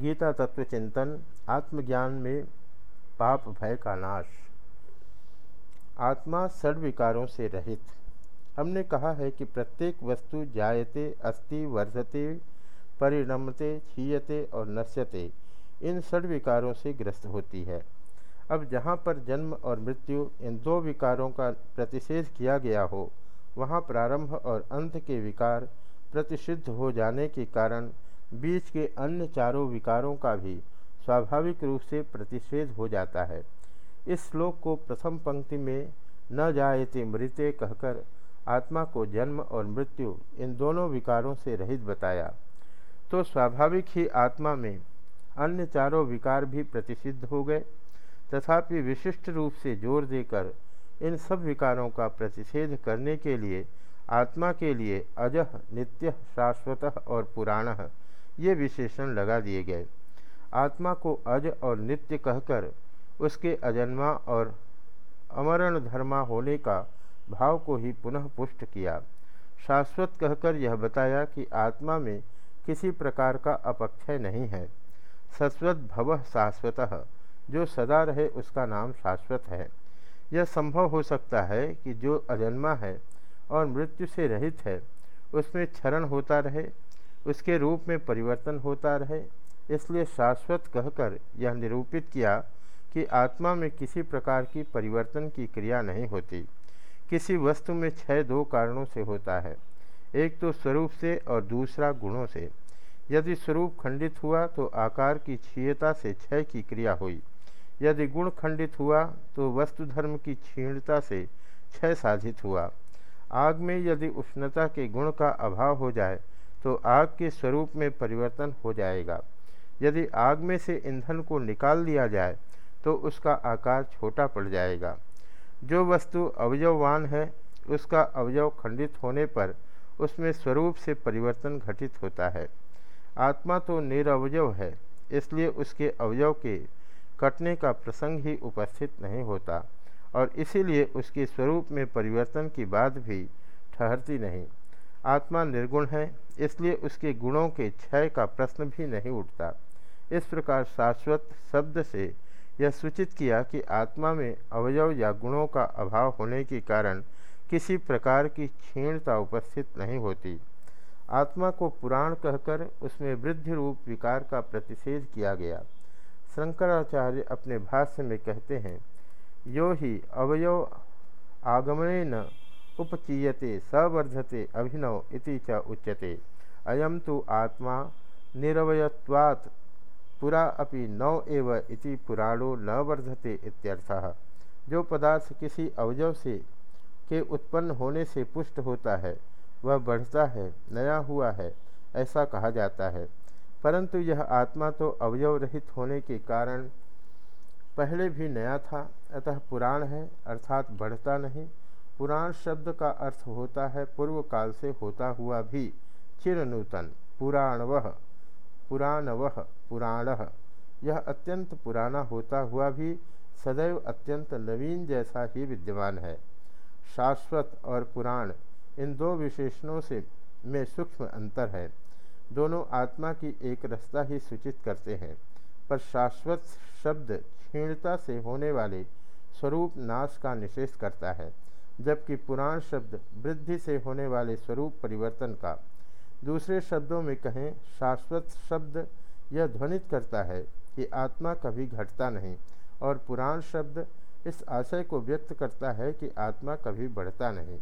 गीता तत्व चिंतन, आत्मज्ञान में पाप भय का नाश। आत्मा सड़ विकारों से रहित। हमने कहा है कि प्रत्येक वस्तु जायते, अस्ति, वर्धते, परिणमते छीयते और नश्यते, इन सड़ विकारों से ग्रस्त होती है। अब जहाँ पर जन्म और मृत्यु इन दो विकारों का प्रतिषेध किया गया हो, वहाँ प्रारंभ और अंत के विकार प्रतिषिद्ध हो जाने के कारण बीच के अन्य चारों विकारों का भी स्वाभाविक रूप से प्रतिषेध हो जाता है। इस श्लोक को प्रथम पंक्ति में न जायते मृत्य कहकर आत्मा को जन्म और मृत्यु इन दोनों विकारों से रहित बताया। तो स्वाभाविक ही आत्मा में अन्य चारों विकार भी प्रतिषिद्ध हो गए तथापि विशिष्ट रूप से ज़ोर देकर इन सब विकारों का प्रतिषेध करने के लिए आत्मा के लिए अजह नित्य शाश्वत और पुराण ये विशेषण लगा दिए गए। आत्मा को अज और नित्य कहकर उसके अजन्मा और अमरण धर्मा होने का भाव को ही पुनः पुष्ट किया। शाश्वत कहकर यह बताया कि आत्मा में किसी प्रकार का अपक्षय नहीं है। सस्वत भव शाश्वत, जो सदा रहे उसका नाम शाश्वत है। यह संभव हो सकता है कि जो अजन्मा है और मृत्यु से रहित है, उसमें क्षरण होता रहे उसके रूप में परिवर्तन होता रहे। इसलिए शाश्वत कहकर यह निरूपित किया कि आत्मा में किसी प्रकार की परिवर्तन की क्रिया नहीं होती। किसी वस्तु में क्षय दो कारणों से होता है। एक तो स्वरूप से और दूसरा गुणों से। यदि स्वरूप खंडित हुआ तो आकार की क्षीयता से क्षय की क्रिया हुई। यदि गुण खंडित हुआ तो वस्तु धर्म की क्षीणता से क्षय साधित हुआ। आग में यदि उष्णता के गुण का अभाव हो जाए तो आग के स्वरूप में परिवर्तन हो जाएगा। यदि आग में से ईंधन को निकाल दिया जाए तो उसका आकार छोटा पड़ जाएगा। जो वस्तु अवयववान है, उसका अवयव खंडित होने पर उसमें स्वरूप से परिवर्तन घटित होता है। आत्मा तो निरवयव है, इसलिए उसके अवयव के कटने का प्रसंग ही उपस्थित नहीं होता, और इसीलिए उसके स्वरूप में परिवर्तन की बात भी ठहरती नहीं। आत्मा निर्गुण है इसलिए उसके गुणों के क्षय का प्रश्न भी नहीं उठता। इस प्रकार शाश्वत शब्द से यह सूचित किया कि आत्मा में अवयव या गुणों का अभाव होने के कारण किसी प्रकार की क्षीणता उपस्थित नहीं होती। आत्मा को पुराण कहकर उसमें वृद्धि रूप विकार का प्रतिषेध किया गया। शंकराचार्य अपने भाष्य में कहते हैं, यो ही अवयव आगमन उपचीयते, सवर्धते, अभिनव इति च उच्यते। अयम तो आत्मा निरवयत्वात्, पुरा अपि नौ एव इति पुराणो न वर्धते इत्यर्थः। जो पदार्थ किसी अवयव से, के उत्पन्न होने से पुष्ट होता है, वह बढ़ता है, नया हुआ है, ऐसा कहा जाता है। परंतु यह आत्मा तो अवयव रहित होने के कारण पहले भी नया था, अतः पुराण है, अर्थात बढ़ता नहीं पुराण शब्द का अर्थ होता है पूर्व काल से होता हुआ भी। चिर नूतन पुराणवह पुराणवह, पुराण। यह अत्यंत पुराना होता हुआ भी सदैव अत्यंत नवीन जैसा ही विद्यमान है। शाश्वत और पुराण इन दो विशेषणों से में सूक्ष्म अंतर है। दोनों आत्मा की एक रस्ता ही सूचित करते हैं। पर शाश्वत शब्द क्षीणता से होने वाले स्वरूप नाश का निषेध करता है। जबकि पुराण शब्द वृद्धि से होने वाले स्वरूप परिवर्तन का। दूसरे शब्दों में कहें, शाश्वत शब्द यह ध्वनित करता है कि आत्मा कभी घटता नहीं, और पुराण शब्द इस आशय को व्यक्त करता है कि आत्मा कभी बढ़ता नहीं।